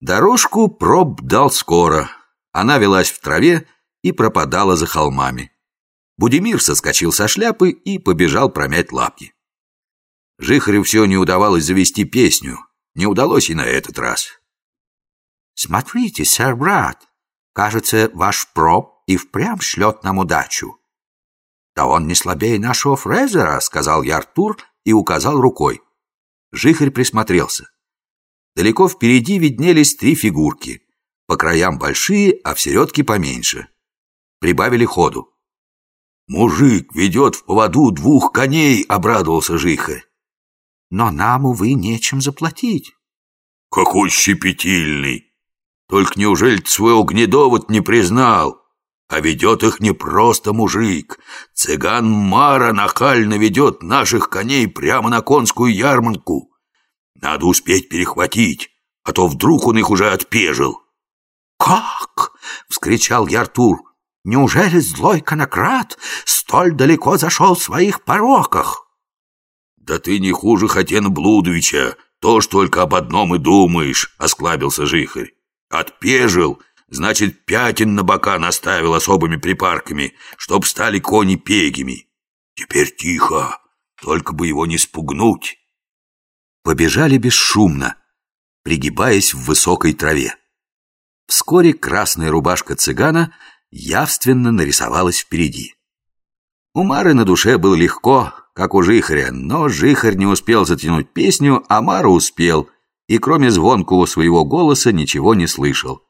Дорожку проб дал скоро. Она велась в траве и пропадала за холмами. Будимир соскочил со шляпы и побежал промять лапки. Жихарю все не удавалось завести песню. Не удалось и на этот раз. «Смотрите, сэр-брат, кажется, ваш проб и впрямь шлет нам удачу». «Да он не слабее нашего Фрезера», — сказал я Артур и указал рукой. Жихарь присмотрелся. Далеко впереди виднелись три фигурки. По краям большие, а в середке поменьше. Прибавили ходу. «Мужик ведет в поводу двух коней», — обрадовался Жихарь. «Но нам, увы, нечем заплатить». «Какой щепетильный! Только неужели ты своего гнедовод не признал? А ведет их не просто мужик. Цыган Мара нахально ведет наших коней прямо на конскую ярмарку. Надо успеть перехватить, а то вдруг он их уже отпежил. «Как?» — вскричал я Артур. «Неужели злой конократ столь далеко зашел в своих пороках?» «Да ты не хуже Хатена Блудовича, ж только об одном и думаешь», — осклабился Жихарь. «Отпежил, значит, пятен на бока наставил особыми припарками, чтоб стали кони пегими. Теперь тихо, только бы его не спугнуть» побежали бесшумно, пригибаясь в высокой траве. Вскоре красная рубашка цыгана явственно нарисовалась впереди. У Мары на душе было легко, как у Жихаря, но Жихарь не успел затянуть песню, а Мара успел, и кроме звонкого своего голоса ничего не слышал.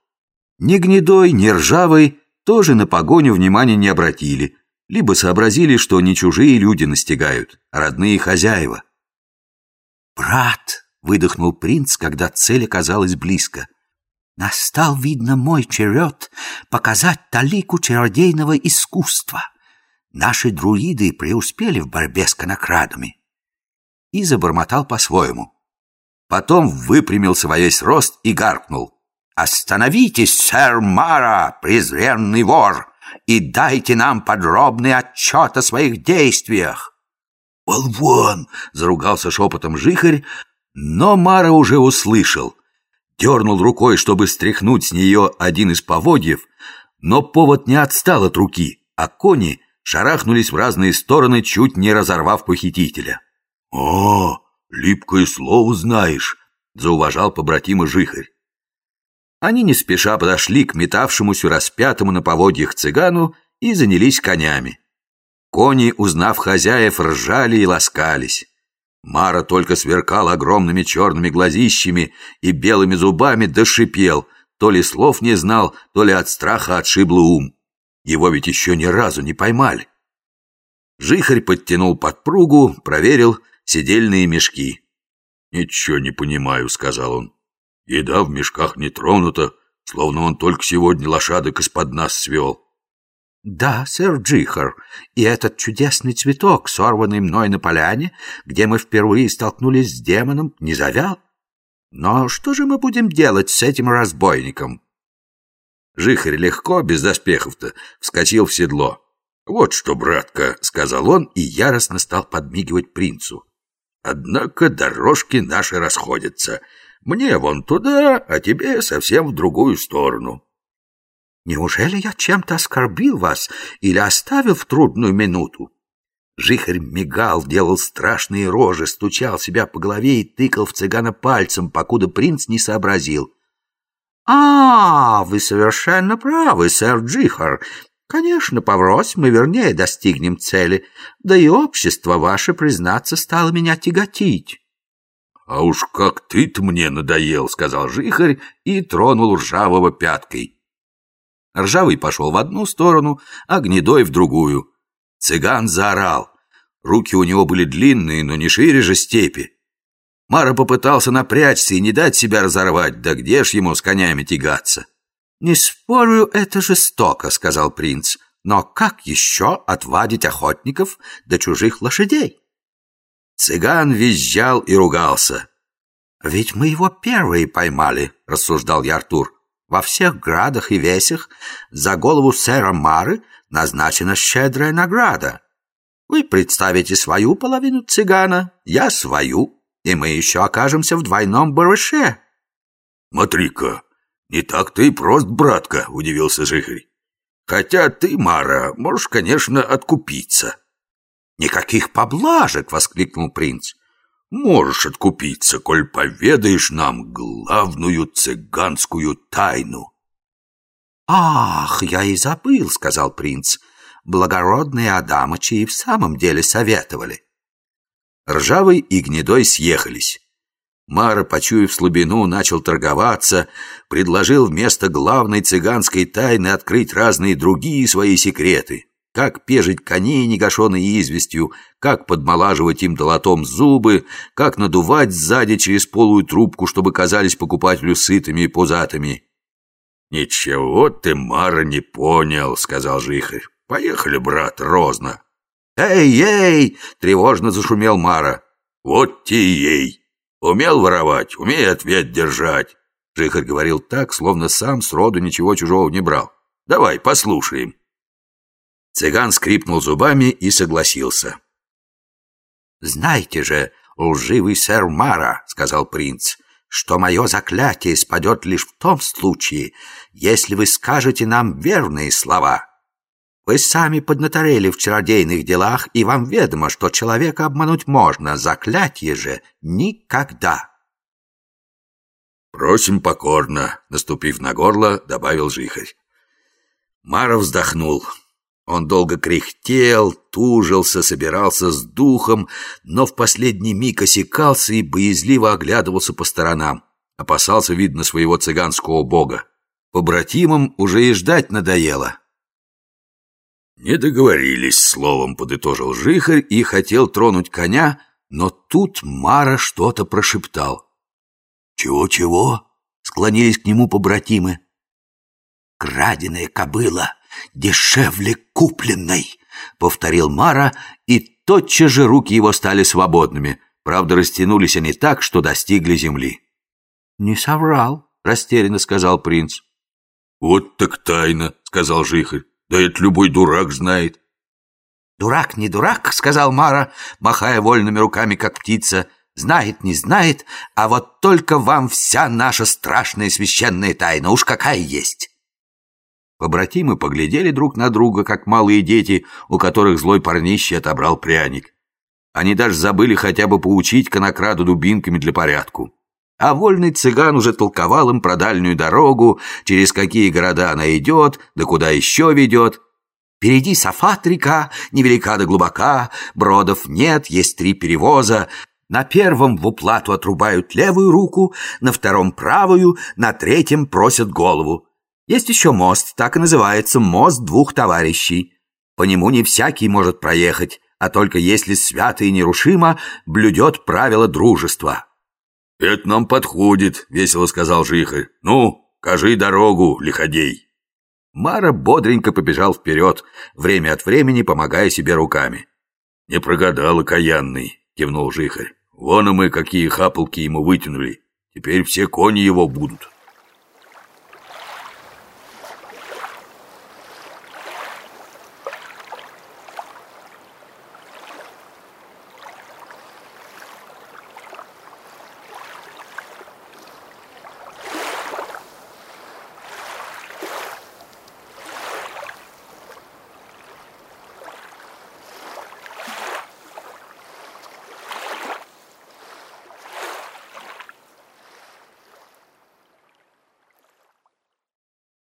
Ни гнедой, ни ржавый тоже на погоню внимания не обратили, либо сообразили, что не чужие люди настигают, а родные хозяева. «Брат!» — выдохнул принц, когда цель оказалась близко. «Настал, видно, мой черед показать талику чародейного искусства. Наши друиды преуспели в борьбе с конокрадами». И забормотал по-своему. Потом выпрямился во весь рост и гаркнул. «Остановитесь, сэр Мара, презренный вор, и дайте нам подробный отчет о своих действиях!» «Болван!» — заругался шепотом жихарь, но Мара уже услышал. Дернул рукой, чтобы стряхнуть с нее один из поводьев, но повод не отстал от руки, а кони шарахнулись в разные стороны, чуть не разорвав похитителя. «О, липкое слово знаешь!» — зауважал побратима жихарь. Они не спеша подошли к метавшемуся распятому на поводьях цыгану и занялись конями. Кони, узнав хозяев, ржали и ласкались. Мара только сверкал огромными черными глазищами и белыми зубами дошипел, то ли слов не знал, то ли от страха отшибло ум. Его ведь еще ни разу не поймали. Жихарь подтянул подпругу, проверил сидельные мешки. «Ничего не понимаю», — сказал он. «Еда в мешках не тронута, словно он только сегодня лошадок из-под нас свел». «Да, сэр Джихар, и этот чудесный цветок, сорванный мной на поляне, где мы впервые столкнулись с демоном, не завял. Но что же мы будем делать с этим разбойником?» Жихарь легко, без доспехов-то, вскочил в седло. «Вот что, братка», — сказал он и яростно стал подмигивать принцу. «Однако дорожки наши расходятся. Мне вон туда, а тебе совсем в другую сторону». Неужели я чем-то оскорбил вас или оставил в трудную минуту? Жихарь мигал, делал страшные рожи, стучал себя по голове и тыкал в цыгана пальцем, покуда принц не сообразил. «А, вы совершенно правы, сэр Джихар. Конечно, поврось мы вернее достигнем цели, да и общество ваше, признаться, стало меня тяготить». «А уж как ты-то мне надоел», — сказал Жихарь и тронул ржавого пяткой. Ржавый пошел в одну сторону, а гнедой в другую. Цыган заорал. Руки у него были длинные, но не шире же степи. Мара попытался напрячься и не дать себя разорвать, да где ж ему с конями тягаться? «Не спорю, это жестоко», — сказал принц. «Но как еще отвадить охотников до чужих лошадей?» Цыган визжал и ругался. «Ведь мы его первые поймали», — рассуждал я Артур. Во всех градах и весях за голову сэра Мары назначена щедрая награда. Вы представите свою половину цыгана, я свою, и мы еще окажемся в двойном барыше. Смотри-ка, не так ты и прост, братка, удивился Жихарь. Хотя ты, Мара, можешь, конечно, откупиться. Никаких поблажек, воскликнул принц. Можешь откупиться, коль поведаешь нам главную цыганскую тайну. Ах, я и забыл, сказал принц. Благородные Адамычи и в самом деле советовали. Ржавый и Гнедой съехались. Мара, почуяв слабину, начал торговаться, предложил вместо главной цыганской тайны открыть разные другие свои секреты. Как пежить коней негашенной известью, как подмолаживать им долотом зубы, как надувать сзади через полую трубку, чтобы казались покупателю сытыми и пузатыми. «Ничего ты, Мара, не понял», — сказал Жихарь. «Поехали, брат, розно». «Эй, эй!» — тревожно зашумел Мара. «Вот те ей!» Умел воровать, умей ответ держать. Жихарь говорил так, словно сам сроду ничего чужого не брал. Давай, послушаем. Цыган скрипнул зубами и согласился. «Знаете же, лживый сэр Мара, — сказал принц, — что мое заклятие спадет лишь в том случае, если вы скажете нам верные слова. Вы сами поднаторели в чародейных делах, и вам ведомо, что человека обмануть можно, заклятие же никогда. «Просим покорно», — наступив на горло, добавил жихарь. Мара вздохнул. Он долго кряхтел, тужился, собирался с духом, но в последний миг осекался и боязливо оглядывался по сторонам. Опасался, видно, своего цыганского бога. Побратимам уже и ждать надоело. «Не договорились», — словом подытожил Жихарь и хотел тронуть коня, но тут Мара что-то прошептал. «Чего-чего?» — склонились к нему побратимы. «Краденая кобыла дешевле купленной», — повторил Мара, и тотчас же руки его стали свободными. Правда, растянулись они так, что достигли земли. «Не соврал», — растерянно сказал принц. «Вот так тайна», — сказал Жихарь. Да это любой дурак знает. Дурак не дурак, сказал Мара, махая вольными руками, как птица. Знает, не знает, а вот только вам вся наша страшная священная тайна, уж какая есть. Побратимы поглядели друг на друга, как малые дети, у которых злой парнище отобрал пряник. Они даже забыли хотя бы поучить конокраду дубинками для порядку. А вольный цыган уже толковал им про дальнюю дорогу, через какие города она идет, да куда еще ведет. Впереди Сафат река, невелика да глубока, бродов нет, есть три перевоза. На первом в уплату отрубают левую руку, на втором правую, на третьем просят голову. Есть еще мост, так и называется «мост двух товарищей». По нему не всякий может проехать, а только если свято и нерушимо блюдет правила дружества. «Это нам подходит», — весело сказал Жихарь. «Ну, кажи дорогу, лиходей». Мара бодренько побежал вперед, время от времени помогая себе руками. «Не прогадал окаянный», — кивнул Жихарь. «Вон и мы какие хапалки ему вытянули. Теперь все кони его будут».